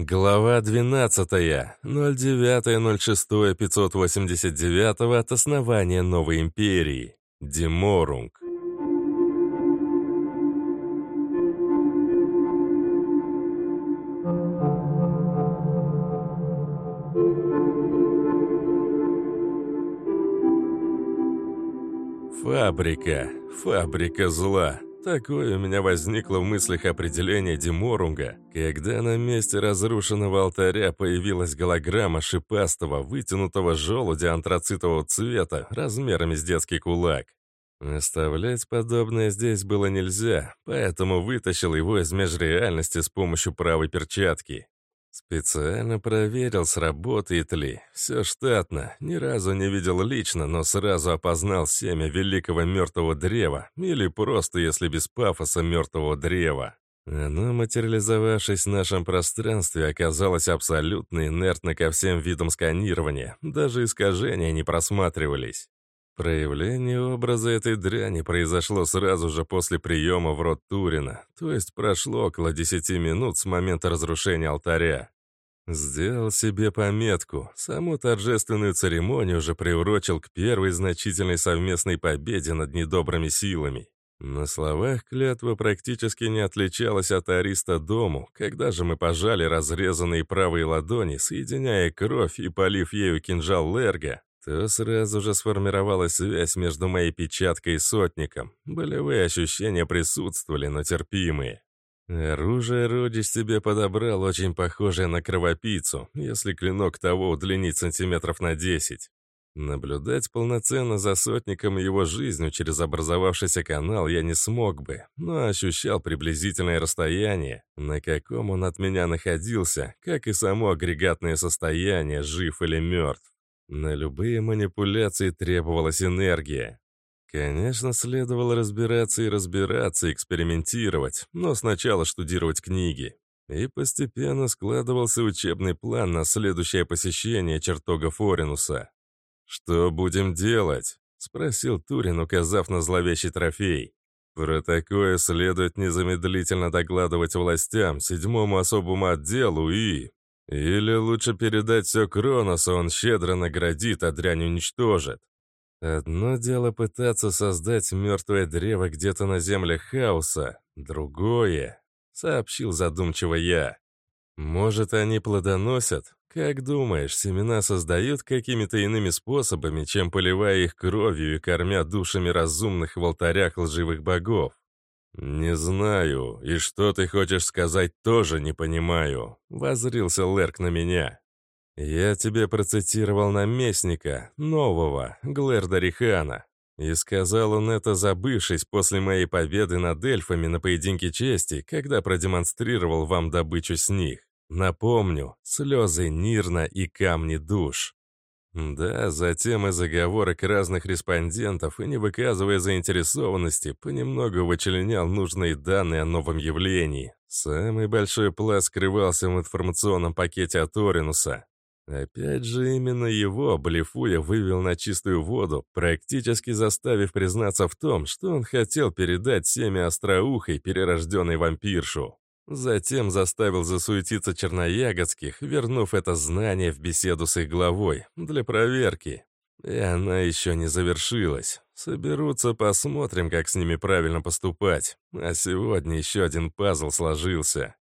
Глава 12. 09.06.589 от основания новой империи. Деморунг. Фабрика. Фабрика зла. Такое у меня возникло в мыслях определение Деморунга, когда на месте разрушенного алтаря появилась голограмма шипастого, вытянутого желудя антрацитового цвета размерами с детский кулак. Оставлять подобное здесь было нельзя, поэтому вытащил его из межреальности с помощью правой перчатки. Специально проверил, сработает ли. Все штатно. Ни разу не видел лично, но сразу опознал семя великого мертвого древа, или просто, если без пафоса, мертвого древа. Оно, материализовавшись в нашем пространстве, оказалось абсолютно инертно ко всем видам сканирования, даже искажения не просматривались. Проявление образа этой дряни произошло сразу же после приема в рот Турина, то есть прошло около 10 минут с момента разрушения алтаря. Сделал себе пометку. Саму торжественную церемонию уже приурочил к первой значительной совместной победе над недобрыми силами. На словах клятва практически не отличалась от ариста дому, когда же мы пожали разрезанные правые ладони, соединяя кровь и полив ею кинжал Лерга, то сразу же сформировалась связь между моей печаткой и сотником. Болевые ощущения присутствовали, но терпимые. Оружие родич себе подобрал, очень похожее на кровопийцу, если клинок того удлинить сантиметров на 10. Наблюдать полноценно за сотником и его жизнью через образовавшийся канал я не смог бы, но ощущал приблизительное расстояние, на каком он от меня находился, как и само агрегатное состояние, жив или мертв. На любые манипуляции требовалась энергия. Конечно, следовало разбираться и разбираться, экспериментировать, но сначала штудировать книги. И постепенно складывался учебный план на следующее посещение чертога Форинуса. «Что будем делать?» — спросил Турин, указав на зловещий трофей. «Про такое следует незамедлительно докладывать властям, седьмому особому отделу и...» Или лучше передать все Кроносу, он щедро наградит, а дрянь уничтожит. Одно дело пытаться создать мертвое древо где-то на землях хаоса, другое, сообщил задумчиво я. Может, они плодоносят? Как думаешь, семена создают какими-то иными способами, чем поливая их кровью и кормя душами разумных в алтарях лживых богов? «Не знаю, и что ты хочешь сказать, тоже не понимаю», — возрился Лерк на меня. «Я тебе процитировал наместника, нового, Глэрда Рихана. И сказал он это, забывшись после моей победы над эльфами на поединке чести, когда продемонстрировал вам добычу с них. Напомню, слезы Нирна и камни душ. Да, затем из заговорок разных респондентов и не выказывая заинтересованности, понемногу вычленял нужные данные о новом явлении. Самый большой пласт скрывался в информационном пакете от Оринуса. Опять же, именно его, блефуя, вывел на чистую воду, практически заставив признаться в том, что он хотел передать семя остроухой, перерожденной вампиршу. Затем заставил засуетиться черноягодских, вернув это знание в беседу с их главой, для проверки. И она еще не завершилась. Соберутся, посмотрим, как с ними правильно поступать. А сегодня еще один пазл сложился.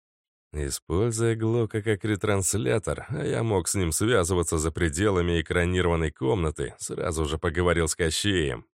Используя Глока как ретранслятор, а я мог с ним связываться за пределами экранированной комнаты, сразу же поговорил с Кощеем.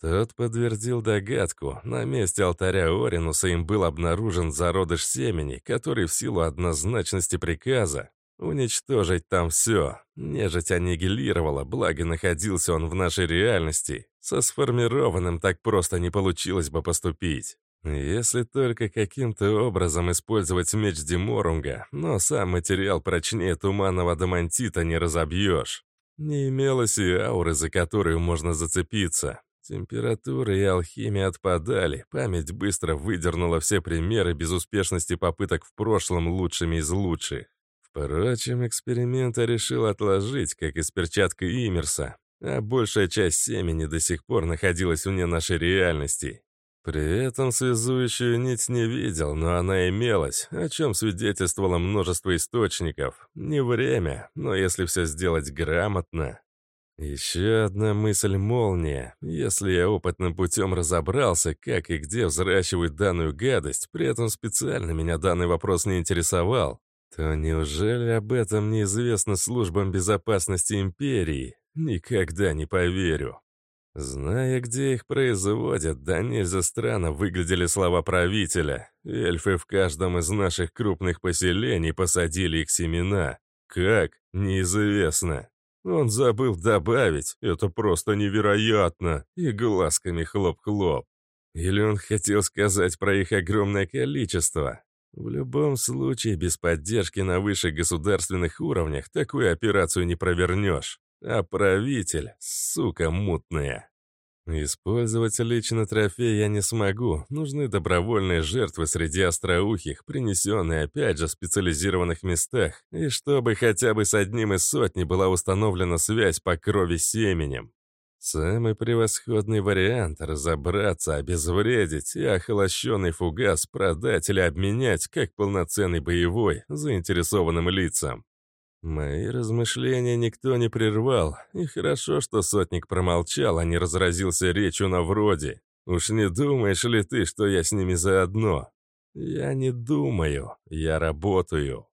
Тот подтвердил догадку. На месте алтаря Оринуса им был обнаружен зародыш семени, который в силу однозначности приказа уничтожить там все. Нежить аннигилировала, благо находился он в нашей реальности. Со сформированным так просто не получилось бы поступить. Если только каким-то образом использовать меч Деморунга, но сам материал прочнее туманного адамантита не разобьешь. Не имелось и ауры, за которую можно зацепиться. Температура и алхимия отпадали, память быстро выдернула все примеры безуспешности попыток в прошлом лучшими из лучших. Впрочем, эксперимент решил отложить, как и с перчаткой Имерса, а большая часть семени до сих пор находилась вне нашей реальности. При этом связующую нить не видел, но она имелась, о чем свидетельствовало множество источников. Не время, но если все сделать грамотно... Еще одна мысль молния. Если я опытным путем разобрался, как и где взращивают данную гадость, при этом специально меня данный вопрос не интересовал, то неужели об этом неизвестно службам безопасности Империи? Никогда не поверю. Зная, где их производят, да нельзя странно выглядели слова правителя. Эльфы в каждом из наших крупных поселений посадили их семена. Как? Неизвестно. Он забыл добавить, это просто невероятно, и глазками хлоп-хлоп. Или он хотел сказать про их огромное количество? В любом случае, без поддержки на высших государственных уровнях такую операцию не провернешь. А правитель, сука мутная. Использовать лично трофей я не смогу. Нужны добровольные жертвы среди остроухих, принесенные опять же в специализированных местах, и чтобы хотя бы с одним из сотни была установлена связь по крови с семенем. Самый превосходный вариант — разобраться, обезвредить и охолощенный фугас продать или обменять как полноценный боевой заинтересованным лицам. Мои размышления никто не прервал, и хорошо, что сотник промолчал, а не разразился речью на вроде. «Уж не думаешь ли ты, что я с ними заодно?» «Я не думаю, я работаю».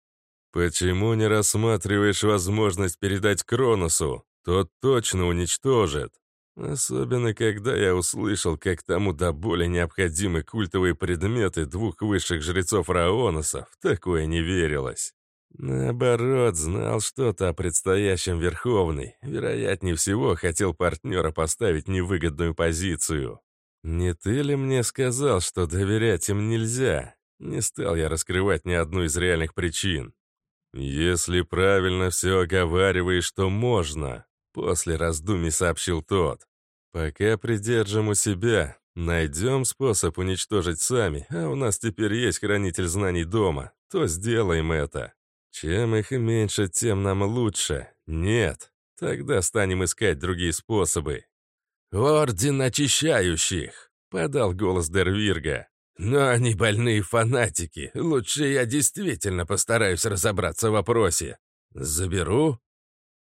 «Почему не рассматриваешь возможность передать Кроносу? Тот точно уничтожит». Особенно, когда я услышал, как тому до боли необходимы культовые предметы двух высших жрецов Раоносов, такое не верилось. Наоборот, знал что-то о предстоящем Верховный. Вероятнее всего, хотел партнера поставить невыгодную позицию. Не ты ли мне сказал, что доверять им нельзя? Не стал я раскрывать ни одну из реальных причин. Если правильно все оговариваешь, то можно. После раздумий сообщил тот. Пока придержим у себя. Найдем способ уничтожить сами, а у нас теперь есть хранитель знаний дома. То сделаем это. Чем их меньше, тем нам лучше. Нет, тогда станем искать другие способы. «Орден очищающих!» — подал голос Дервирга. «Но они больные фанатики. Лучше я действительно постараюсь разобраться в вопросе. Заберу?»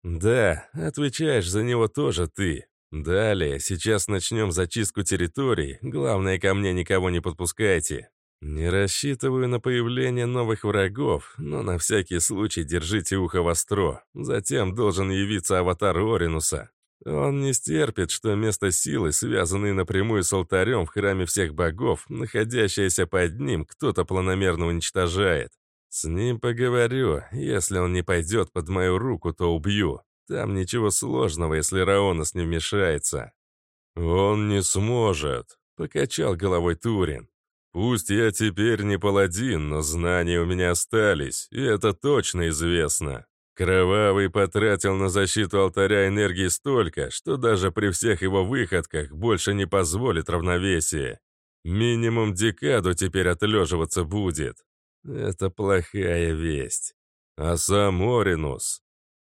«Да, отвечаешь за него тоже ты. Далее, сейчас начнем зачистку территории. Главное, ко мне никого не подпускайте. Не рассчитываю на появление новых врагов, но на всякий случай держите ухо востро. Затем должен явиться аватар Оринуса. Он не стерпит, что место силы, связанное напрямую с алтарем в храме всех богов, находящееся под ним, кто-то планомерно уничтожает. С ним поговорю. Если он не пойдет под мою руку, то убью. Там ничего сложного, если Раонос не вмешается. «Он не сможет», — покачал головой Турин. Пусть я теперь не паладин, но знания у меня остались, и это точно известно. Кровавый потратил на защиту алтаря энергии столько, что даже при всех его выходках больше не позволит равновесия. Минимум декаду теперь отлеживаться будет. Это плохая весть. А сам Оринус?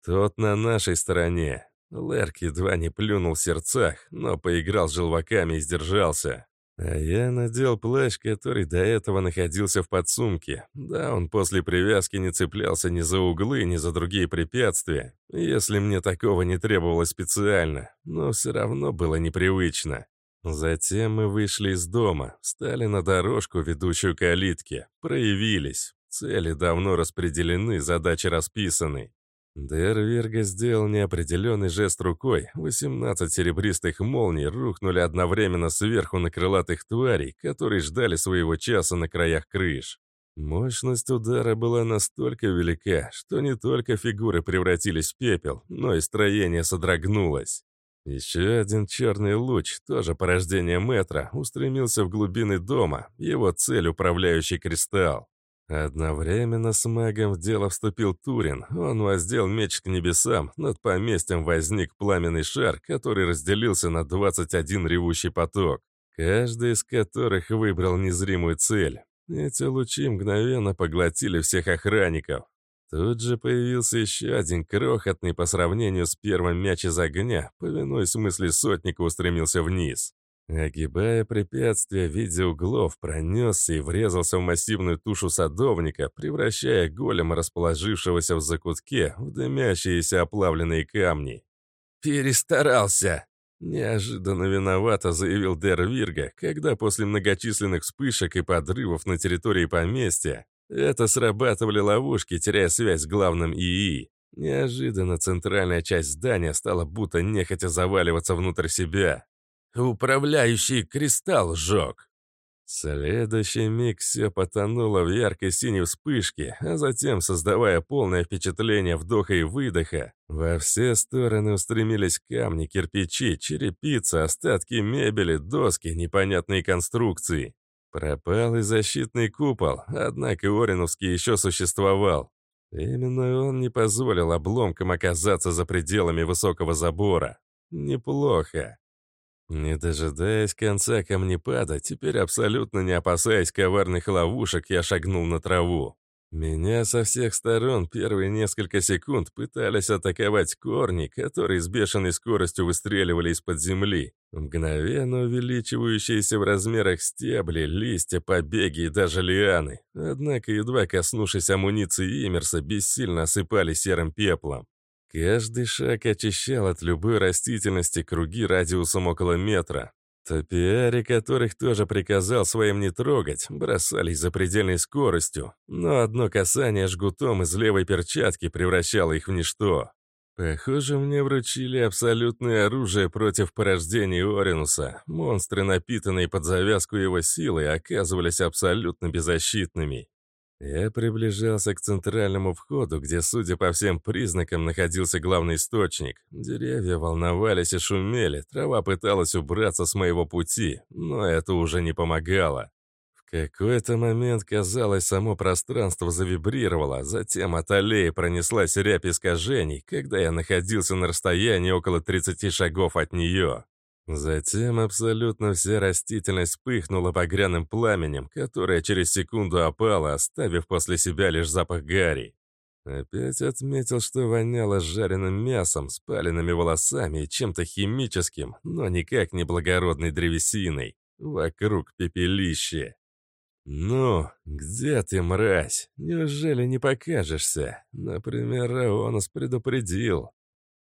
Тот на нашей стороне. Лерк едва не плюнул в сердцах, но поиграл с желваками и сдержался. А я надел плащ, который до этого находился в подсумке. Да, он после привязки не цеплялся ни за углы, ни за другие препятствия, если мне такого не требовалось специально, но все равно было непривычно. Затем мы вышли из дома, встали на дорожку, ведущую к калитке, проявились. Цели давно распределены, задачи расписаны. Дервирга сделал неопределенный жест рукой. 18 серебристых молний рухнули одновременно сверху на крылатых тварей, которые ждали своего часа на краях крыш. Мощность удара была настолько велика, что не только фигуры превратились в пепел, но и строение содрогнулось. Еще один черный луч, тоже порождение метра, устремился в глубины дома, его цель — управляющий кристалл. Одновременно с магом в дело вступил Турин. Он воздел меч к небесам, над поместьем возник пламенный шар, который разделился на 21 ревущий поток, каждый из которых выбрал незримую цель. Эти лучи мгновенно поглотили всех охранников. Тут же появился еще один крохотный по сравнению с первым мяч из огня, повинуясь мысли сотника, устремился вниз. Огибая препятствия в виде углов, пронесся и врезался в массивную тушу садовника, превращая голема, расположившегося в закутке, в дымящиеся оплавленные камни. «Перестарался!» Неожиданно виновато заявил Дер Вирга, когда после многочисленных вспышек и подрывов на территории поместья это срабатывали ловушки, теряя связь с главным ИИ. Неожиданно центральная часть здания стала будто нехотя заваливаться внутрь себя. Управляющий кристалл сжег. Следующий миг все потонуло в яркой синей вспышке, а затем, создавая полное впечатление вдоха и выдоха, во все стороны устремились камни, кирпичи, черепица, остатки мебели, доски, непонятные конструкции. Пропал и защитный купол, однако Ориновский еще существовал. Именно он не позволил обломкам оказаться за пределами высокого забора. Неплохо. Не дожидаясь конца камнепада, теперь абсолютно не опасаясь коварных ловушек, я шагнул на траву. Меня со всех сторон первые несколько секунд пытались атаковать корни, которые с бешеной скоростью выстреливали из-под земли. Мгновенно увеличивающиеся в размерах стебли, листья, побеги и даже лианы. Однако, едва коснувшись амуниции Имерса, бессильно осыпали серым пеплом. Каждый шаг очищал от любой растительности круги радиусом около метра. Топиари, которых тоже приказал своим не трогать, бросались за предельной скоростью, но одно касание жгутом из левой перчатки превращало их в ничто. Похоже, мне вручили абсолютное оружие против порождений Оринуса. Монстры, напитанные под завязку его силой, оказывались абсолютно беззащитными. Я приближался к центральному входу, где, судя по всем признакам, находился главный источник. Деревья волновались и шумели, трава пыталась убраться с моего пути, но это уже не помогало. В какой-то момент, казалось, само пространство завибрировало, затем от аллеи пронеслась рябь искажений, когда я находился на расстоянии около 30 шагов от нее. Затем абсолютно вся растительность вспыхнула багряным пламенем, которое через секунду опало, оставив после себя лишь запах гари. Опять отметил, что воняло жареным мясом, спаленными волосами и чем-то химическим, но никак не благородной древесиной. Вокруг пепелище. «Ну, где ты, мразь? Неужели не покажешься? Например, Раонос предупредил.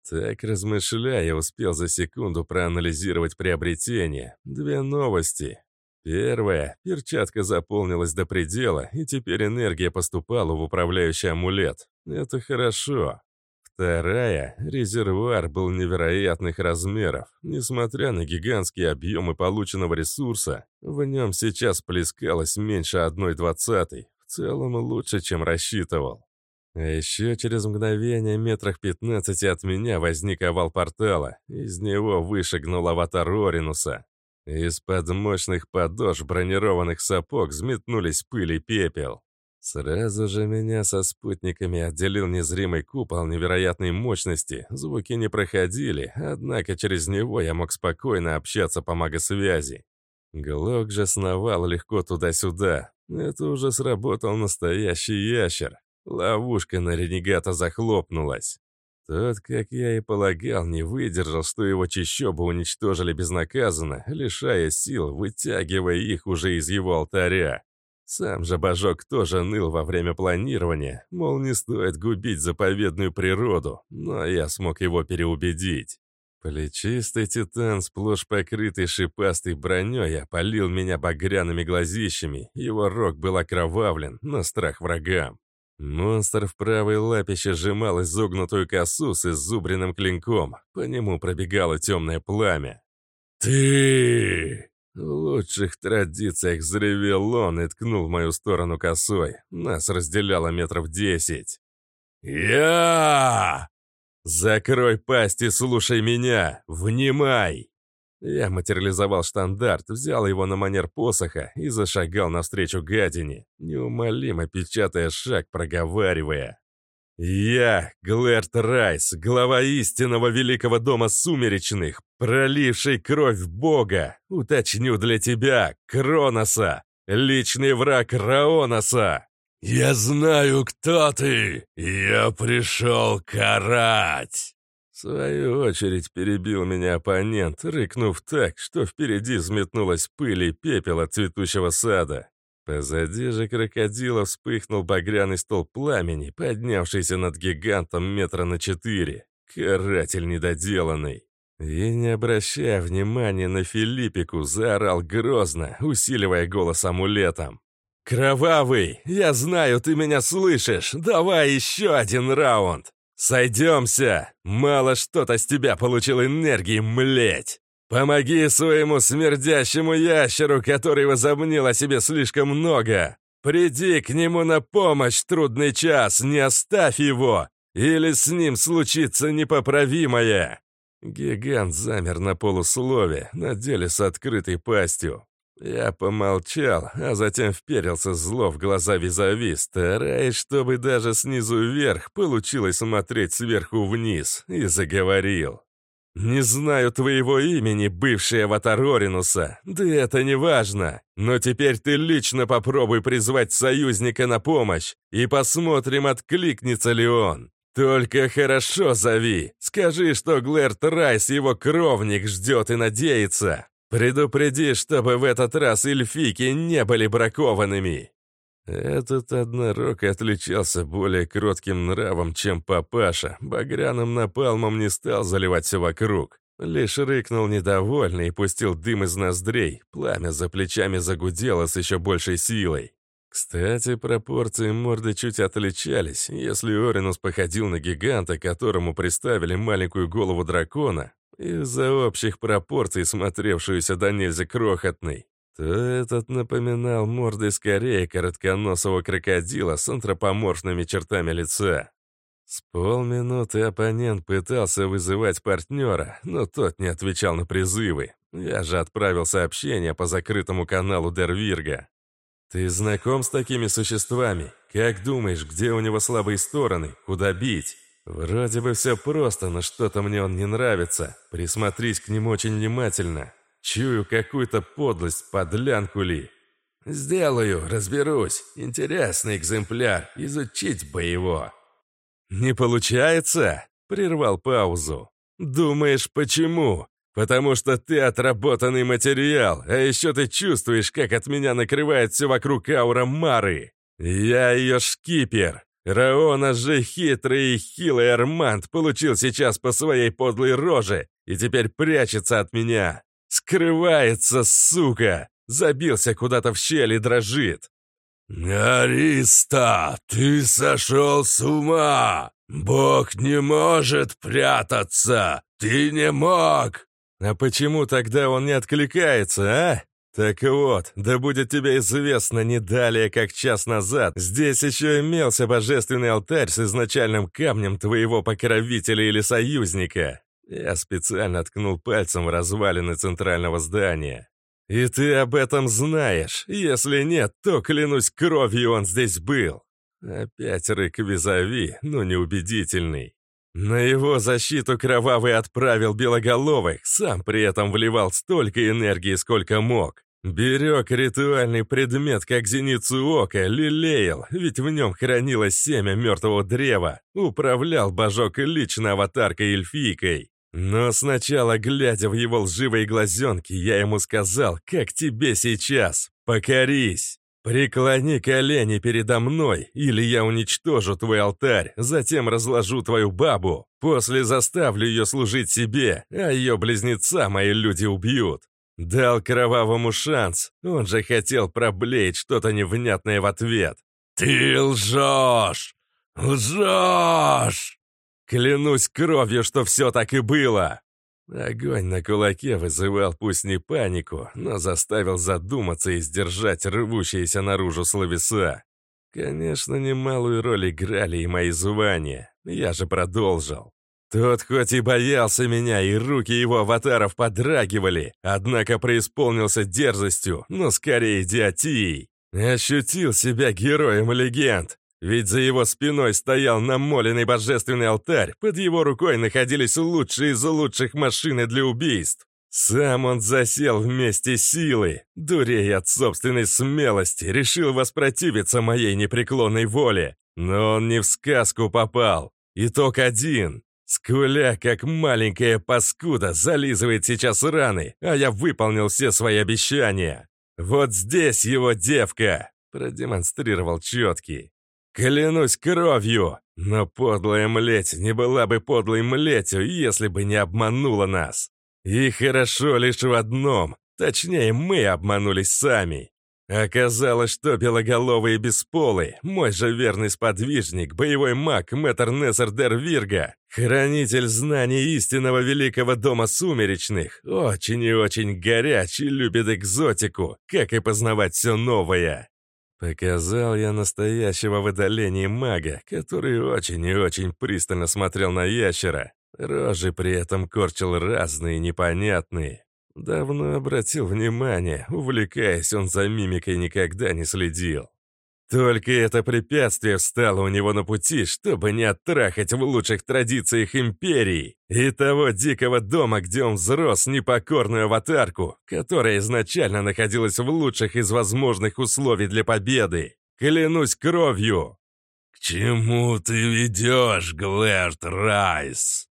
Так, размышляя, успел за секунду проанализировать приобретение. Две новости. Первая. Перчатка заполнилась до предела, и теперь энергия поступала в управляющий амулет. Это хорошо. Вторая. Резервуар был невероятных размеров. Несмотря на гигантские объемы полученного ресурса, в нем сейчас плескалось меньше одной двадцатой. В целом лучше, чем рассчитывал. А еще через мгновение, метрах 15 от меня, возник овал портала. Из него вышагнул аватар Оринуса. Из-под мощных подошв бронированных сапог взметнулись пыль и пепел. Сразу же меня со спутниками отделил незримый купол невероятной мощности. Звуки не проходили, однако через него я мог спокойно общаться по магосвязи. Глок же сновал легко туда-сюда. Это уже сработал настоящий ящер. Ловушка на ренегата захлопнулась. Тот, как я и полагал, не выдержал, что его чищобы уничтожили безнаказанно, лишая сил, вытягивая их уже из его алтаря. Сам же божок тоже ныл во время планирования, мол, не стоит губить заповедную природу, но я смог его переубедить. Плечистый титан, сплошь покрытый шипастой броней, опалил меня багряными глазищами, его рог был окровавлен, на страх врагам. Монстр в правой лапище сжимал изогнутую косу с изубренным клинком. По нему пробегало темное пламя. «Ты!» В лучших традициях взревел он и ткнул в мою сторону косой. Нас разделяло метров десять. «Я!» «Закрой пасть и слушай меня! Внимай!» Я материализовал штандарт, взял его на манер посоха и зашагал навстречу гадине, неумолимо печатая шаг, проговаривая. «Я, Глэрт Райс, глава истинного великого дома сумеречных, проливший кровь Бога, уточню для тебя, Кроноса, личный враг Раоноса!» «Я знаю, кто ты! Я пришел карать!» В свою очередь перебил меня оппонент, рыкнув так, что впереди взметнулась пыль и пепел от цветущего сада. Позади же крокодила вспыхнул багряный стол пламени, поднявшийся над гигантом метра на четыре. Каратель недоделанный. И, не обращая внимания на Филиппику, заорал грозно, усиливая голос амулетом. «Кровавый! Я знаю, ты меня слышишь! Давай еще один раунд! Сойдемся! Мало что-то с тебя получил энергии, млеть! Помоги своему смердящему ящеру, который возомнил о себе слишком много! Приди к нему на помощь трудный час, не оставь его! Или с ним случится непоправимое!» Гигант замер на полуслове, на деле с открытой пастью. Я помолчал, а затем вперился зло в глаза визави, стараясь, чтобы даже снизу вверх получилось смотреть сверху вниз, и заговорил. «Не знаю твоего имени, бывший аватар Оринуса, да это не важно, но теперь ты лично попробуй призвать союзника на помощь, и посмотрим, откликнется ли он. Только хорошо зови, скажи, что Глэрт Райс, его кровник, ждет и надеется, Предупреди, чтобы в этот раз эльфики не были бракованными!» Этот однорог отличался более кротким нравом, чем папаша. Багряным напалмом не стал заливать все вокруг. Лишь рыкнул недовольно и пустил дым из ноздрей. Пламя за плечами загудело с еще большей силой. Кстати, пропорции морды чуть отличались. Если Оринус походил на гиганта, которому приставили маленькую голову дракона, из-за общих пропорций, смотревшуюся до нельзя крохотной, то этот напоминал мордой скорее коротконосого крокодила с антропоморфными чертами лица. С полминуты оппонент пытался вызывать партнера, но тот не отвечал на призывы. Я же отправил сообщение по закрытому каналу Дервирга. «Ты знаком с такими существами? Как думаешь, где у него слабые стороны? Куда бить?» Вроде бы все просто, но что-то мне он не нравится. Присмотрись к нему очень внимательно. Чую какую-то подлость, подлянку ли. Сделаю, разберусь. Интересный экземпляр, изучить бы его. Не получается? Прервал паузу. Думаешь, почему? Потому что ты отработанный материал, а еще ты чувствуешь, как от меня накрывает все вокруг аура Мары. Я ее шкипер, Раона же хитрый и хилый Арманд получил сейчас по своей подлой роже и теперь прячется от меня. Скрывается, сука! Забился куда-то в щель и дрожит. «Ариста, ты сошел с ума! Бог не может прятаться! Ты не мог!» «А почему тогда он не откликается, а?» «Так вот, да будет тебе известно не далее, как час назад, здесь еще имелся божественный алтарь с изначальным камнем твоего покровителя или союзника». Я специально ткнул пальцем в развалины центрального здания. «И ты об этом знаешь. Если нет, то, клянусь, кровью он здесь был». Опять рык визави, но неубедительный. На его защиту Кровавый отправил Белоголовых, сам при этом вливал столько энергии, сколько мог. Берег ритуальный предмет, как зеницу ока, лелеял, ведь в нем хранилось семя мертвого древа. Управлял божок лично аватаркой эльфийкой. Но сначала, глядя в его лживые глазенки, я ему сказал, как тебе сейчас. Покорись. Преклони колени передо мной, или я уничтожу твой алтарь, затем разложу твою бабу. После заставлю ее служить себе, а ее близнеца мои люди убьют. Дал кровавому шанс, он же хотел проблеять что-то невнятное в ответ. «Ты лжешь! Лжешь!» Клянусь кровью, что все так и было. Огонь на кулаке вызывал пусть не панику, но заставил задуматься и сдержать рвущиеся наружу словеса. Конечно, немалую роль играли и мои звания. Я же продолжил. Тот хоть и боялся меня, и руки его аватаров подрагивали, однако преисполнился дерзостью, но скорее идиотией. Ощутил себя героем легенд, ведь за его спиной стоял намоленный божественный алтарь, под его рукой находились лучшие из лучших машины для убийств. Сам он засел вместе силы, дурей от собственной смелости, решил воспротивиться моей непреклонной воле. Но он не в сказку попал. Итог один. Скуля, как маленькая паскуда, зализывает сейчас раны, а я выполнил все свои обещания. Вот здесь его девка, продемонстрировал четкий. Клянусь кровью, но подлая млеть не была бы подлой млетью, если бы не обманула нас. И хорошо лишь в одном, точнее мы обманулись сами. Оказалось, что белоголовый и бесполый, мой же верный сподвижник, боевой маг Мэтр Нессер Дер Вирга, хранитель знаний истинного великого дома сумеречных, очень и очень горячий, любит экзотику, как и познавать все новое. Показал я настоящего в отдалении мага, который очень и очень пристально смотрел на ящера. Рожи при этом корчил разные, непонятные. Давно обратил внимание, увлекаясь он за мимикой никогда не следил. Только это препятствие встало у него на пути, чтобы не оттрахать в лучших традициях империи и того дикого дома, где он взрос непокорную аватарку, которая изначально находилась в лучших из возможных условий для победы. Клянусь кровью! «К чему ты ведешь, Глэрт Райс?»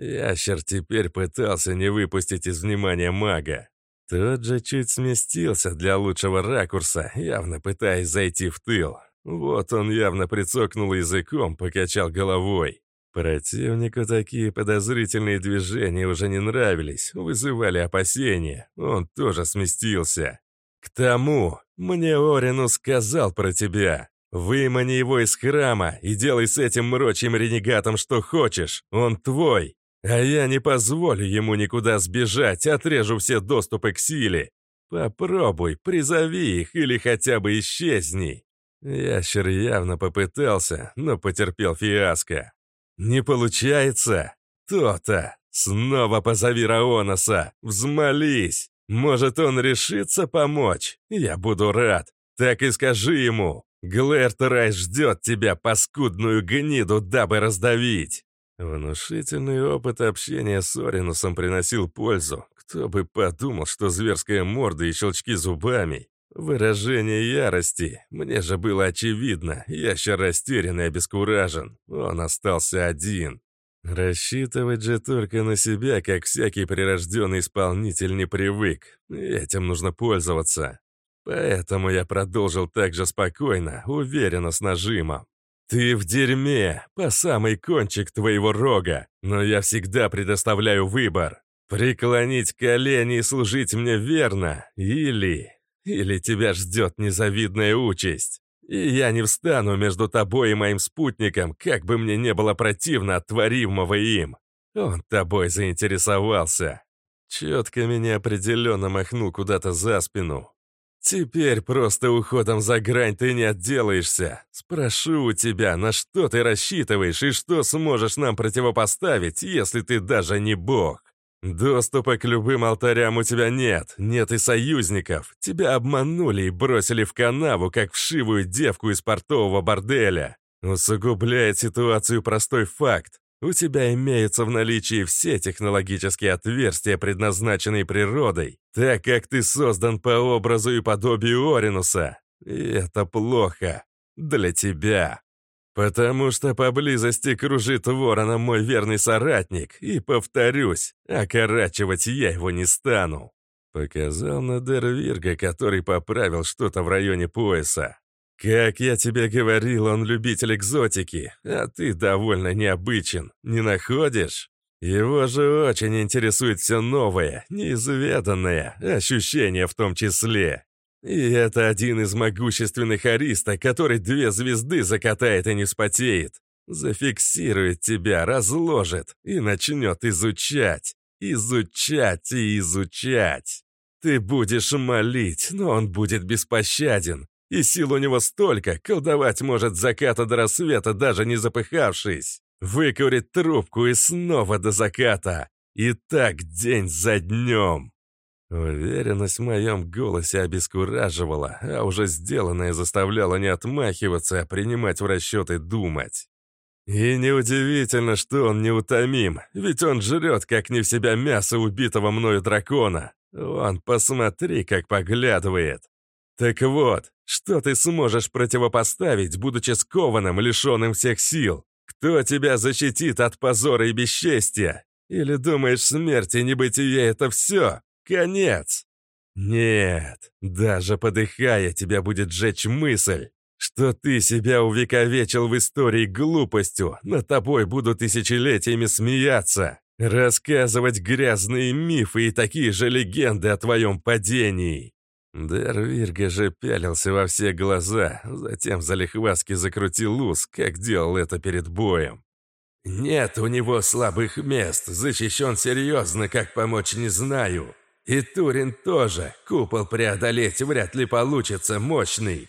Ящер теперь пытался не выпустить из внимания мага. Тот же чуть сместился для лучшего ракурса, явно пытаясь зайти в тыл. Вот он явно прицокнул языком, покачал головой. Противнику такие подозрительные движения уже не нравились, вызывали опасения. Он тоже сместился. «К тому, мне Орину сказал про тебя. Вымани его из храма и делай с этим мрочим ренегатом что хочешь. Он твой. А я не позволю ему никуда сбежать, отрежу все доступы к силе. Попробуй, призови их или хотя бы исчезни. Ящер явно попытался, но потерпел фиаско. Не получается? То-то. Снова позови Раоноса, взмолись. Может, он решится помочь? Я буду рад. Так и скажи ему. Глэрт Рай ждет тебя, паскудную гниду, дабы раздавить. Внушительный опыт общения с Оринусом приносил пользу. Кто бы подумал, что зверская морда и щелчки зубами — выражение ярости. Мне же было очевидно, ящер растерян и обескуражен. Он остался один. Рассчитывать же только на себя, как всякий прирожденный исполнитель, не привык. Этим нужно пользоваться. Поэтому я продолжил так же спокойно, уверенно, с нажимом. «Ты в дерьме, по самый кончик твоего рога, но я всегда предоставляю выбор. Преклонить колени и служить мне верно, или... Или тебя ждет незавидная участь. И я не встану между тобой и моим спутником, как бы мне не было противно от творимого им. Он тобой заинтересовался». Четко меня определенно махнул куда-то за спину. «Теперь просто уходом за грань ты не отделаешься. Спрошу у тебя, на что ты рассчитываешь и что сможешь нам противопоставить, если ты даже не бог? Доступа к любым алтарям у тебя нет, нет и союзников. Тебя обманули и бросили в канаву, как вшивую девку из портового борделя. Усугубляет ситуацию простой факт. У тебя имеются в наличии все технологические отверстия, предназначенные природой, так как ты создан по образу и подобию Оринуса. И это плохо. Для тебя. Потому что поблизости кружит ворона мой верный соратник, и, повторюсь, окорачивать я его не стану. Показал на Дервирга, который поправил что-то в районе пояса. «Как я тебе говорил, он любитель экзотики, а ты довольно необычен, не находишь? Его же очень интересует все новое, неизведанное, ощущения в том числе. И это один из могущественных ариста, который две звезды закатает и не спотеет. Зафиксирует тебя, разложит и начнет изучать, изучать и изучать. Ты будешь молить, но он будет беспощаден, и сил у него столько, колдовать может заката до рассвета, даже не запыхавшись. Выкурит трубку и снова до заката. И так день за днем. Уверенность в моем голосе обескураживала, а уже сделанное заставляло не отмахиваться, а принимать в расчет и думать. И неудивительно, что он неутомим, ведь он жрет, как не в себя мясо убитого мною дракона. Он, посмотри, как поглядывает. Так вот, что ты сможешь противопоставить, будучи скованным, лишенным всех сил? Кто тебя защитит от позора и бесчестия? Или думаешь, смерть и небытие — это все? Конец? Нет, даже подыхая, тебя будет жечь мысль, что ты себя увековечил в истории глупостью, над тобой будут тысячелетиями смеяться, рассказывать грязные мифы и такие же легенды о твоем падении. Дервирга же пялился во все глаза, затем залихваски закрутил ус, как делал это перед боем. «Нет у него слабых мест, защищен серьезно, как помочь не знаю. И Турин тоже, купол преодолеть вряд ли получится мощный».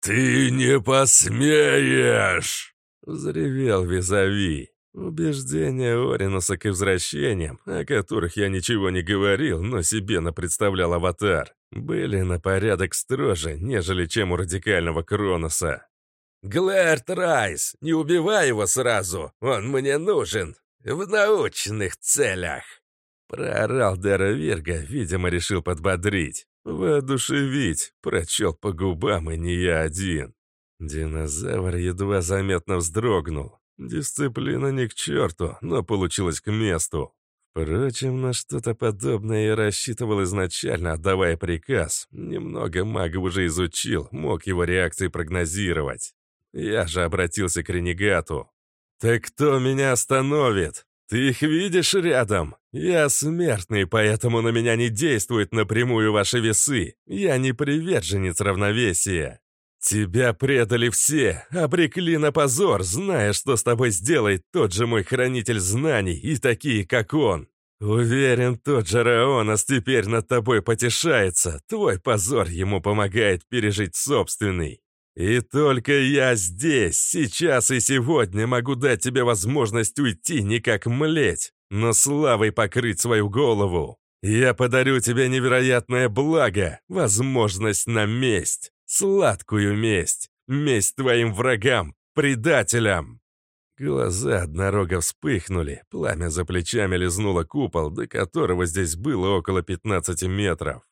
«Ты не посмеешь!» — взревел Визави. Убеждения Оринуса к извращениям, о которых я ничего не говорил, но себе напредставлял аватар, были на порядок строже, нежели чем у радикального Кроноса. «Глэрт Райс, не убивай его сразу, он мне нужен, в научных целях!» Проорал Дера Вирга, видимо, решил подбодрить. «Воодушевить!» — прочел по губам, и не я один. Динозавр едва заметно вздрогнул. Дисциплина не к черту, но получилось к месту. Впрочем, на что-то подобное я рассчитывал изначально, отдавая приказ. Немного мага уже изучил, мог его реакции прогнозировать. Я же обратился к ренегату. «Так кто меня остановит? Ты их видишь рядом? Я смертный, поэтому на меня не действуют напрямую ваши весы. Я не приверженец равновесия. «Тебя предали все, обрекли на позор, зная, что с тобой сделает тот же мой хранитель знаний и такие, как он. Уверен, тот же Раонас теперь над тобой потешается, твой позор ему помогает пережить собственный. И только я здесь, сейчас и сегодня могу дать тебе возможность уйти не как млеть, но славой покрыть свою голову. Я подарю тебе невероятное благо, возможность на месть. Сладкую месть! Месть твоим врагам, предателям!» Глаза однорога вспыхнули, пламя за плечами лизнуло купол, до которого здесь было около 15 метров.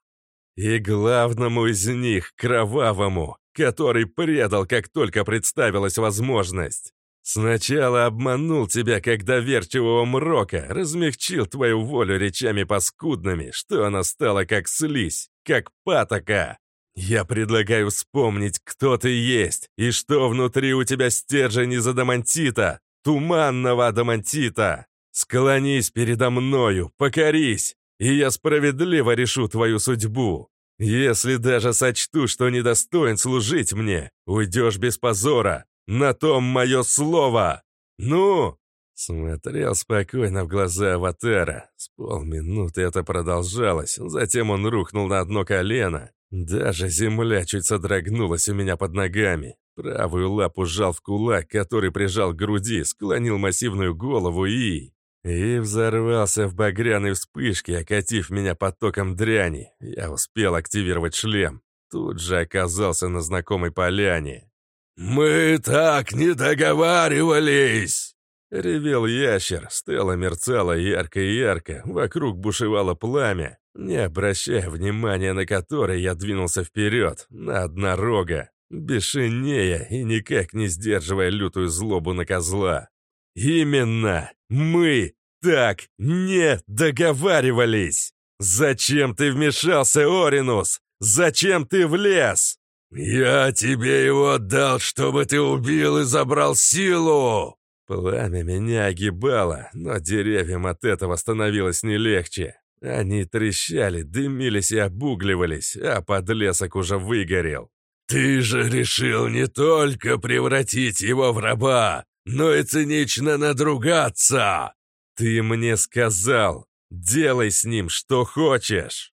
И главному из них, кровавому, который предал, как только представилась возможность. Сначала обманул тебя, как доверчивого мрока, размягчил твою волю речами паскудными, что она стала как слизь, как патока. «Я предлагаю вспомнить, кто ты есть, и что внутри у тебя стержень из адамантита, туманного адамантита. Склонись передо мною, покорись, и я справедливо решу твою судьбу. Если даже сочту, что недостоин служить мне, уйдешь без позора. На том мое слово. Ну!» Смотрел спокойно в глаза аватара. С полминуты это продолжалось, затем он рухнул на одно колено, даже земля чуть содрогнулась у меня под ногами. Правую лапу сжал в кулак, который прижал к груди, склонил массивную голову и... И взорвался в багряной вспышке, окатив меня потоком дряни. Я успел активировать шлем. Тут же оказался на знакомой поляне. «Мы так не договаривались!» Ревел ящер, стела мерцала ярко и ярко, вокруг бушевало пламя, не обращая внимания на которое я двинулся вперед, на однорога, бешенея и никак не сдерживая лютую злобу на козла. «Именно! Мы так не договаривались! Зачем ты вмешался, Оринус? Зачем ты влез?» «Я тебе его отдал, чтобы ты убил и забрал силу!» Пламя меня огибало, но деревьям от этого становилось не легче. Они трещали, дымились и обугливались, а подлесок уже выгорел. «Ты же решил не только превратить его в раба, но и цинично надругаться!» «Ты мне сказал, делай с ним что хочешь!»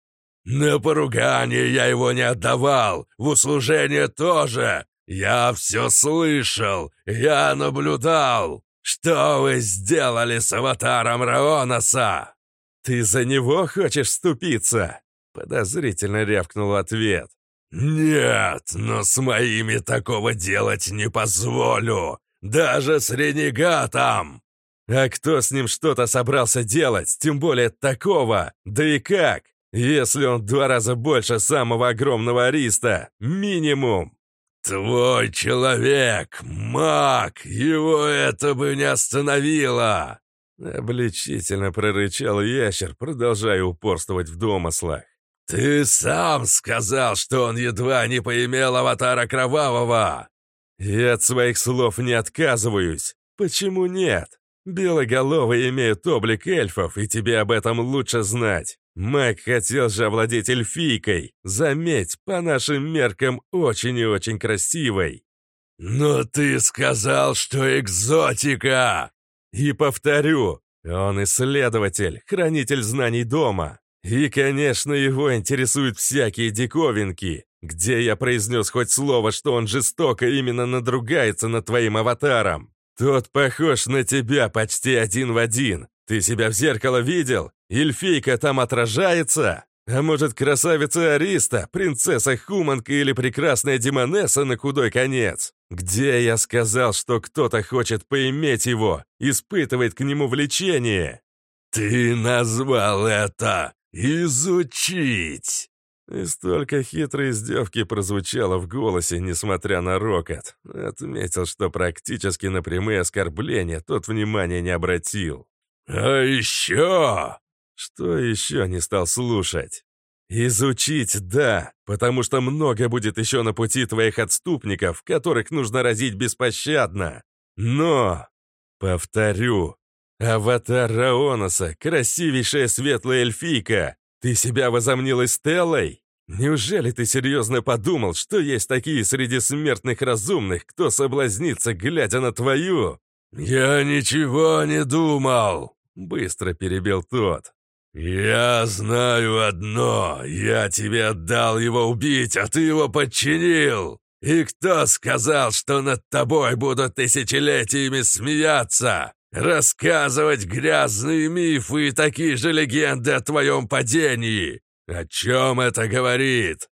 «На поругание я его не отдавал, в услужение тоже! Я все слышал, я наблюдал! Что вы сделали с аватаром Раоноса?» «Ты за него хочешь вступиться?» Подозрительно рявкнул ответ. «Нет, но с моими такого делать не позволю, даже с ренегатом!» «А кто с ним что-то собрался делать, тем более такого? Да и как? Если он два раза больше самого огромного ариста, минимум!» «Твой человек, маг, его это бы не остановило!» Обличительно прорычал ящер, продолжая упорствовать в домыслах. «Ты сам сказал, что он едва не поимел аватара Кровавого!» «Я от своих слов не отказываюсь. Почему нет? Белоголовые имеют облик эльфов, и тебе об этом лучше знать. Маг хотел же овладеть эльфийкой. Заметь, по нашим меркам очень и очень красивой. «Но ты сказал, что экзотика!» «И повторю, он исследователь, хранитель знаний дома. И, конечно, его интересуют всякие диковинки. Где я произнес хоть слово, что он жестоко именно надругается над твоим аватаром? Тот похож на тебя почти один в один. Ты себя в зеркало видел? Эльфийка там отражается? А может, красавица Ариста, принцесса Хуманка или прекрасная Демонесса на худой конец? Где я сказал, что кто-то хочет поиметь его, испытывает к нему влечение? Ты назвал это «изучить». И столько хитрой издевки прозвучало в голосе, несмотря на рокот. Отметил, что практически на прямые оскорбления тот внимания не обратил. «А еще...» Что еще не стал слушать? «Изучить, да, потому что много будет еще на пути твоих отступников, которых нужно разить беспощадно. Но, повторю, аватар Раоноса, красивейшая светлая эльфийка, ты себя возомнил Эстеллой? Неужели ты серьезно подумал, что есть такие среди смертных разумных, кто соблазнится, глядя на твою?» «Я ничего не думал», — быстро перебил тот. «Я знаю одно. Я тебе отдал его убить, а ты его подчинил. И кто сказал, что над тобой будут тысячелетиями смеяться? Рассказывать грязные мифы и такие же легенды о твоем падении. О чем это говорит?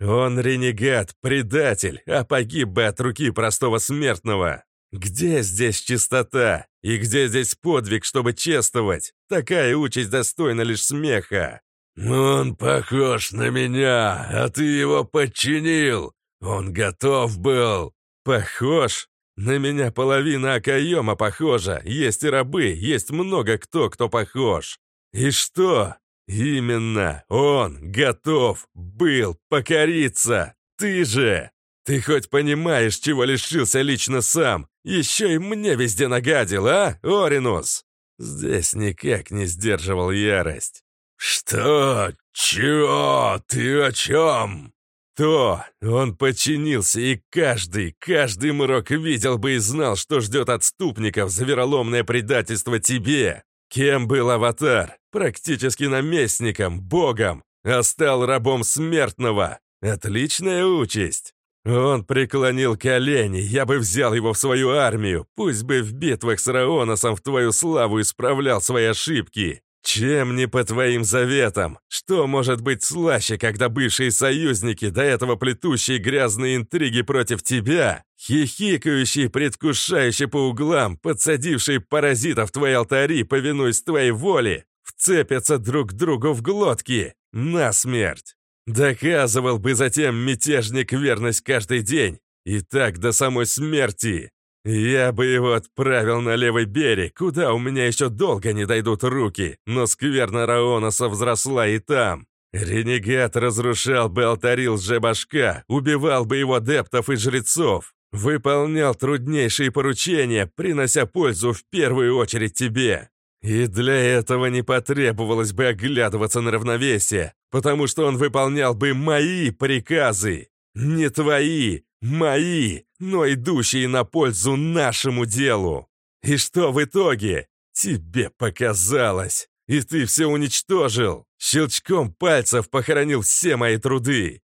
Он ренегат, предатель, а погиб бы от руки простого смертного. Где здесь чистота? И где здесь подвиг, чтобы чествовать? Такая участь достойна лишь смеха. Он похож на меня, а ты его подчинил. Он готов был. Похож? На меня половина Акаема похожа. Есть и рабы, есть много кто, кто похож. И что? Именно, он готов был покориться. Ты же! Ты хоть понимаешь, чего лишился лично сам? Еще и мне везде нагадил, а, Оринус? Здесь никак не сдерживал ярость. «Что? Чего? Ты о чем?» То он подчинился, и каждый, каждый мрок видел бы и знал, что ждет отступников за вероломное предательство тебе. Кем был аватар? Практически наместником, богом, а стал рабом смертного. Отличная участь. Он преклонил колени, я бы взял его в свою армию, пусть бы в битвах с Раоносом в твою славу исправлял свои ошибки. «Чем не по твоим заветам? Что может быть слаще, когда бывшие союзники, до этого плетущие грязные интриги против тебя, хихикающие, предвкушающие по углам, подсадившие паразитов в твои алтари, повинуясь твоей воле, вцепятся друг другу в глотки? Насмерть! Доказывал бы затем мятежник верность каждый день, и так до самой смерти!» «Я бы его отправил на левый берег, куда у меня еще долго не дойдут руки, но скверна Раоноса взросла и там. Ренегат разрушал бы алтари лжебашка, убивал бы его адептов и жрецов, выполнял труднейшие поручения, принося пользу в первую очередь тебе. И для этого не потребовалось бы оглядываться на равновесие, потому что он выполнял бы мои приказы, не твои, мои, но идущие на пользу нашему делу. И что в итоге? Тебе показалось. И ты все уничтожил. Щелчком пальцев похоронил все мои труды.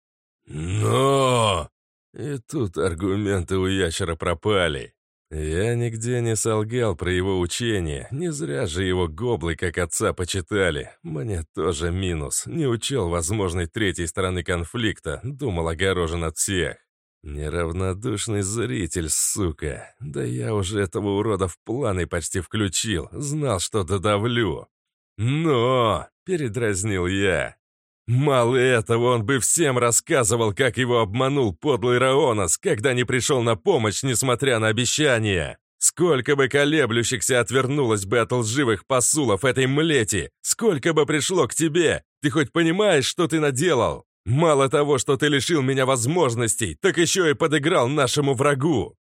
Но... И тут аргументы у ящера пропали. Я нигде не солгал про его учение, не зря же его гоблы как отца почитали. Мне тоже минус, не учел возможной третьей стороны конфликта, думал огорожен от всех. Неравнодушный зритель, сука. Да я уже этого урода в планы почти включил, знал, что додавлю. Но, передразнил я. Мало этого, он бы всем рассказывал, как его обманул подлый Раонос, когда не пришел на помощь, несмотря на обещания. Сколько бы колеблющихся отвернулось бы от лживых посулов этой млети, сколько бы пришло к тебе. Ты хоть понимаешь, что ты наделал? Мало того, что ты лишил меня возможностей, так еще и подыграл нашему врагу.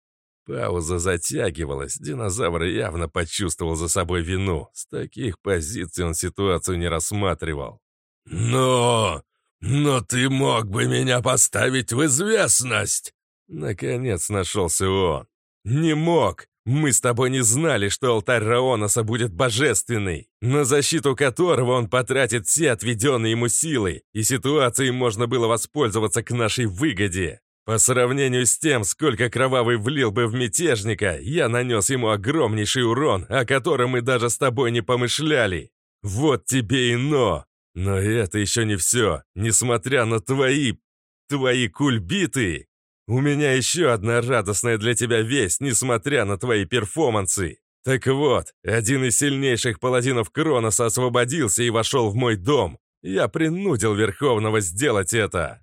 Пауза затягивалась, динозавр явно почувствовал за собой вину. С таких позиций он ситуацию не рассматривал. «Но... но ты мог бы меня поставить в известность!» Наконец нашелся он. «Не мог! Мы с тобой не знали, что алтарь Раоноса будет божественный, на защиту которого он потратит все отведенные ему силы, и ситуацией можно было воспользоваться к нашей выгоде. По сравнению с тем, сколько кровавый влил бы в мятежника, я нанес ему огромнейший урон, о котором мы даже с тобой не помышляли. Вот тебе и но! Но это еще не все. Несмотря на твои... твои кульбиты, у меня еще одна радостная для тебя весть, несмотря на твои перформансы. Так вот, один из сильнейших паладинов Кроноса освободился и вошел в мой дом. Я принудил Верховного сделать это.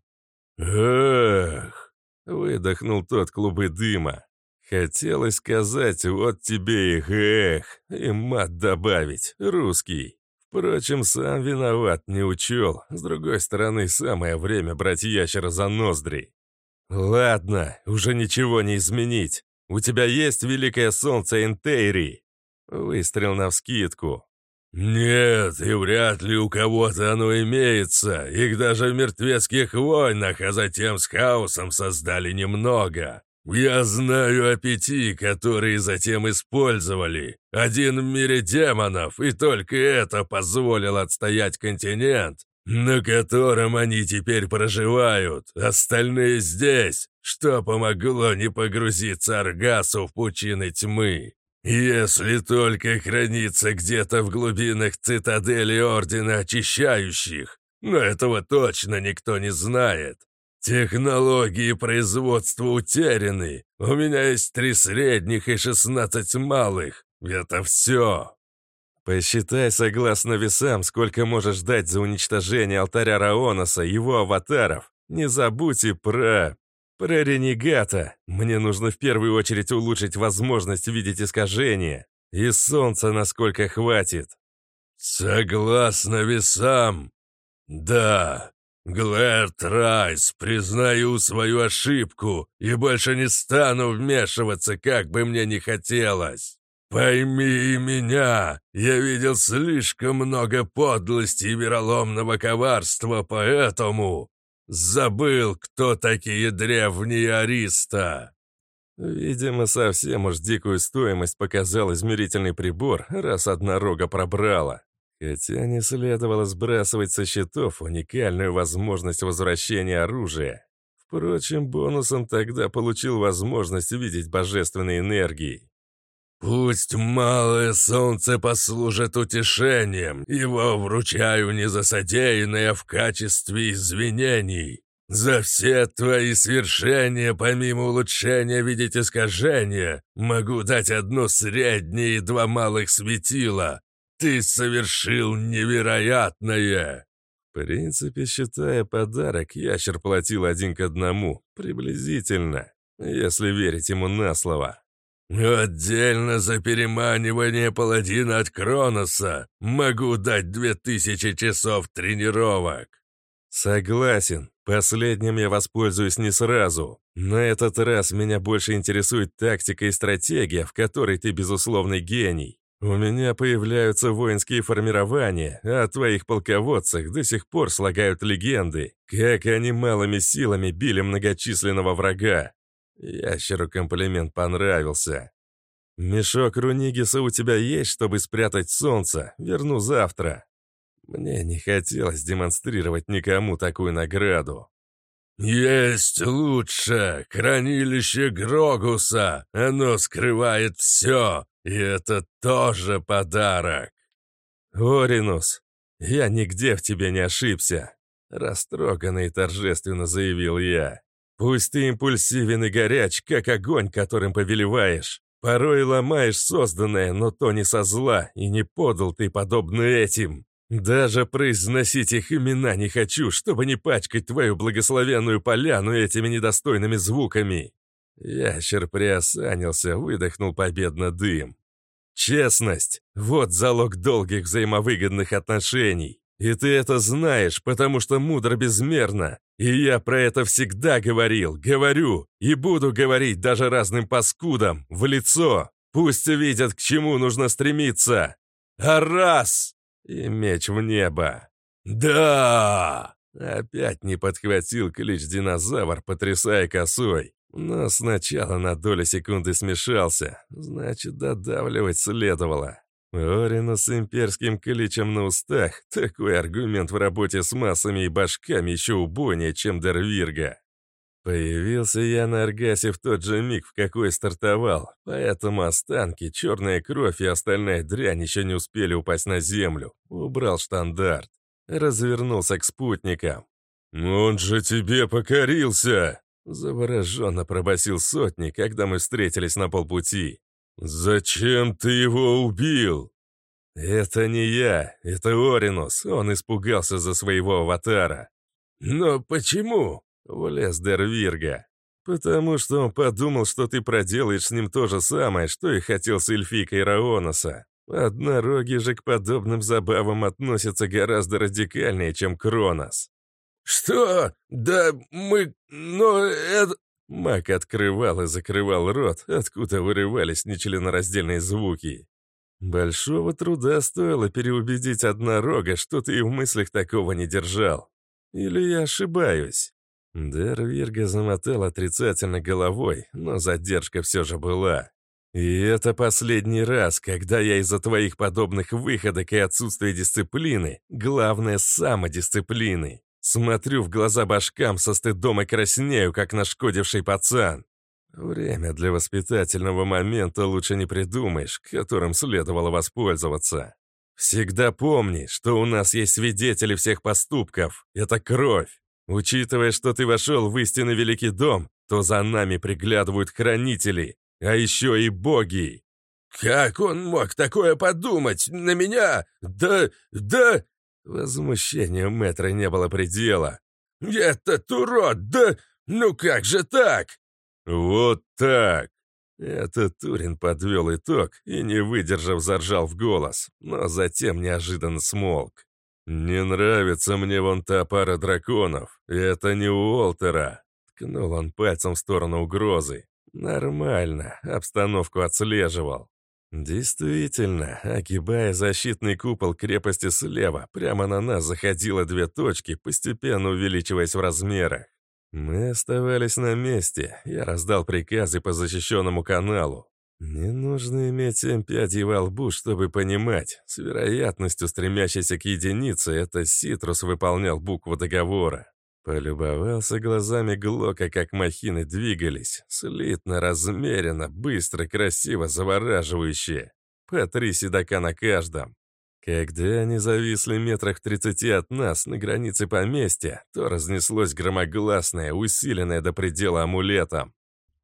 Эх, выдохнул тот клубы дыма. Хотелось сказать, вот тебе и эх, и мат добавить, русский. Впрочем, сам виноват, не учел. С другой стороны, самое время брать ящера за ноздри. «Ладно, уже ничего не изменить. У тебя есть Великое Солнце Энтейри?» Выстрел навскидку. «Нет, и вряд ли у кого-то оно имеется. Их даже в мертвецких войнах, а затем с хаосом создали немного. Я знаю о пяти, которые затем использовали. Один в мире демонов, и только это позволило отстоять континент, на котором они теперь проживают. Остальные здесь, что помогло не погрузиться Аргасу в пучины тьмы. Если только хранится где-то в глубинах цитадели Ордена Очищающих, но этого точно никто не знает. Технологии производства утеряны. У меня есть три средних и шестнадцать малых. Это все. Посчитай согласно весам, сколько можешь дать за уничтожение алтаря Раоноса, его аватаров. Не забудь и про... про ренегата. Мне нужно в первую очередь улучшить возможность видеть искажения. И солнца насколько хватит. Согласно весам. Да. Глэрт Райс, признаю свою ошибку и больше не стану вмешиваться, как бы мне не хотелось. «Пойми меня, я видел слишком много подлости и вероломного коварства, поэтому забыл, кто такие древние Ариста». Видимо, совсем уж дикую стоимость показал измерительный прибор, раз однорога пробрала. Хотя не следовало сбрасывать со счетов уникальную возможность возвращения оружия. Впрочем, бонусом тогда получил возможность видеть божественные энергии. «Пусть малое солнце послужит утешением, его вручаю не за содеянное, в качестве извинений. За все твои свершения, помимо улучшения видеть искажения, могу дать одно среднее и два малых светила. Ты совершил невероятное!» В принципе, считая подарок, ящер платил один к одному, приблизительно, если верить ему на слово. «Отдельно за переманивание паладина от Кроноса могу дать две тысячи часов тренировок». «Согласен. Последним я воспользуюсь не сразу. На этот раз меня больше интересует тактика и стратегия, в которой ты безусловный гений. У меня появляются воинские формирования, а о твоих полководцах до сих пор слагают легенды, как они малыми силами били многочисленного врага. Ящеру комплимент понравился. «Мешок Рунигиса у тебя есть, чтобы спрятать солнце? Верну завтра». Мне не хотелось демонстрировать никому такую награду. «Есть лучше! Хранилище Грогуса! Оно скрывает все, и это тоже подарок!» «Оринус, я нигде в тебе не ошибся!» Растроганно и торжественно заявил я. Пусть ты импульсивен и горяч, как огонь, которым повелеваешь. Порой ломаешь созданное, но то не со зла, и не подал ты подобно этим. Даже произносить их имена не хочу, чтобы не пачкать твою благословенную поляну этими недостойными звуками. Ящер приосанился, выдохнул победно дым. Честность – вот залог долгих взаимовыгодных отношений. И ты это знаешь, потому что мудро безмерно. И я про это всегда говорил, говорю и буду говорить даже разным паскудам, в лицо. Пусть видят, к чему нужно стремиться. А раз! И меч в небо. «Да!» Опять не подхватил клич динозавр, потрясая косой. Но сначала на долю секунды смешался. Значит, додавливать следовало. Орина с имперским кличем на устах. Такой аргумент в работе с массами и башками еще убойнее, чем Дервирга. Появился я на Аргасе в тот же миг, в какой стартовал, поэтому останки, черная кровь и остальная дрянь еще не успели упасть на землю. Убрал штандарт. Развернулся к спутникам. «Он же тебе покорился!» Завороженно пробасил сотни, когда мы встретились на полпути. «Зачем ты его убил?» «Это не я, это Оринус, он испугался за своего аватара». «Но почему?» Влез Дервирга. «Потому что он подумал, что ты проделаешь с ним то же самое, что и хотел с эльфийкой Раоноса. Однороги же к подобным забавам относятся гораздо радикальнее, чем Кронос». «Что? Да мы... но это...» Мак открывал и закрывал рот, откуда вырывались нечленораздельные звуки. Большого труда стоило переубедить однорога, что ты и в мыслях такого не держал. Или я ошибаюсь? Дервирга замотал отрицательно головой, но задержка все же была. «И это последний раз, когда я из-за твоих подобных выходок и отсутствия дисциплины, главное, самодисциплины, смотрю в глаза башкам со стыдом и краснею, как нашкодивший пацан. Время для воспитательного момента лучше не придумаешь, которым следовало воспользоваться. Всегда помни, что у нас есть свидетели всех поступков. Это кровь. Учитывая, что ты вошел в истинный великий дом, то за нами приглядывают хранители, а еще и боги». «Как он мог такое подумать? На меня? Да... да...» Возмущению мэтра не было предела. «Этот урод! Да... ну как же так?» «Вот так!» Это Турин подвел итог и, не выдержав, заржал в голос, но затем неожиданно смолк. «Не нравится мне вон та пара драконов. Это не Уолтера». Ткнул он пальцем в сторону угрозы. «Нормально. Обстановку отслеживал». Действительно, огибая защитный купол крепости слева, прямо на нас заходило две точки, постепенно увеличиваясь в размерах. Мы оставались на месте. Я раздал приказы по защищенному каналу. Не нужно иметь семь пядей во лбу, чтобы понимать, с вероятностью стремящейся к единице, это Ситрус выполнял букву договора. Полюбовался глазами Глока, как махины двигались, слитно, размеренно, быстро, красиво, завораживающе. По три седока на каждом. Когда они зависли метрах в тридцати от нас на границе поместья, то разнеслось громогласное, усиленное до предела амулетом.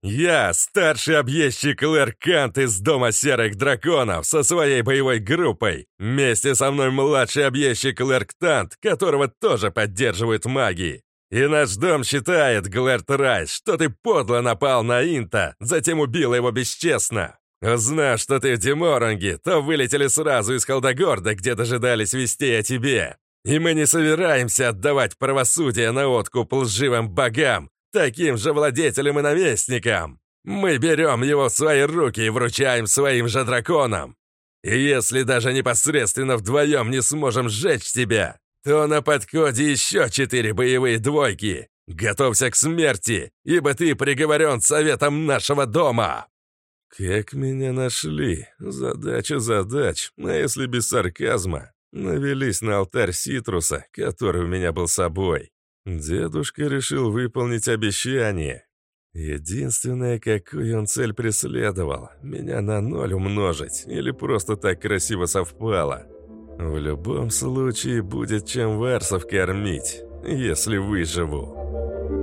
«Я, старший объездчик Леркант из Дома Серых Драконов со своей боевой группой. Вместе со мной младший объездчик Лерктант, которого тоже поддерживают маги. И наш дом считает, Глэрт Райс, что ты подло напал на Инта, затем убил его бесчестно. Узнав, что ты в Деморанге, то вылетели сразу из Халдогорда, где дожидались вестей о тебе. И мы не собираемся отдавать правосудие на откуп лживым богам, таким же владетелем и наместником. Мы берем его в свои руки и вручаем своим же драконам. И если даже непосредственно вдвоем не сможем сжечь тебя, то на подходе еще четыре боевые двойки. Готовься к смерти, ибо ты приговорен советом нашего дома!» «Как меня нашли? Задача задач, а если без сарказма? Навелись на алтарь Ситруса, который у меня был с собой. Дедушка решил выполнить обещание. Единственное, какую он цель преследовал, меня на ноль умножить или просто так красиво совпало. В любом случае будет чем варсов кормить, если выживу.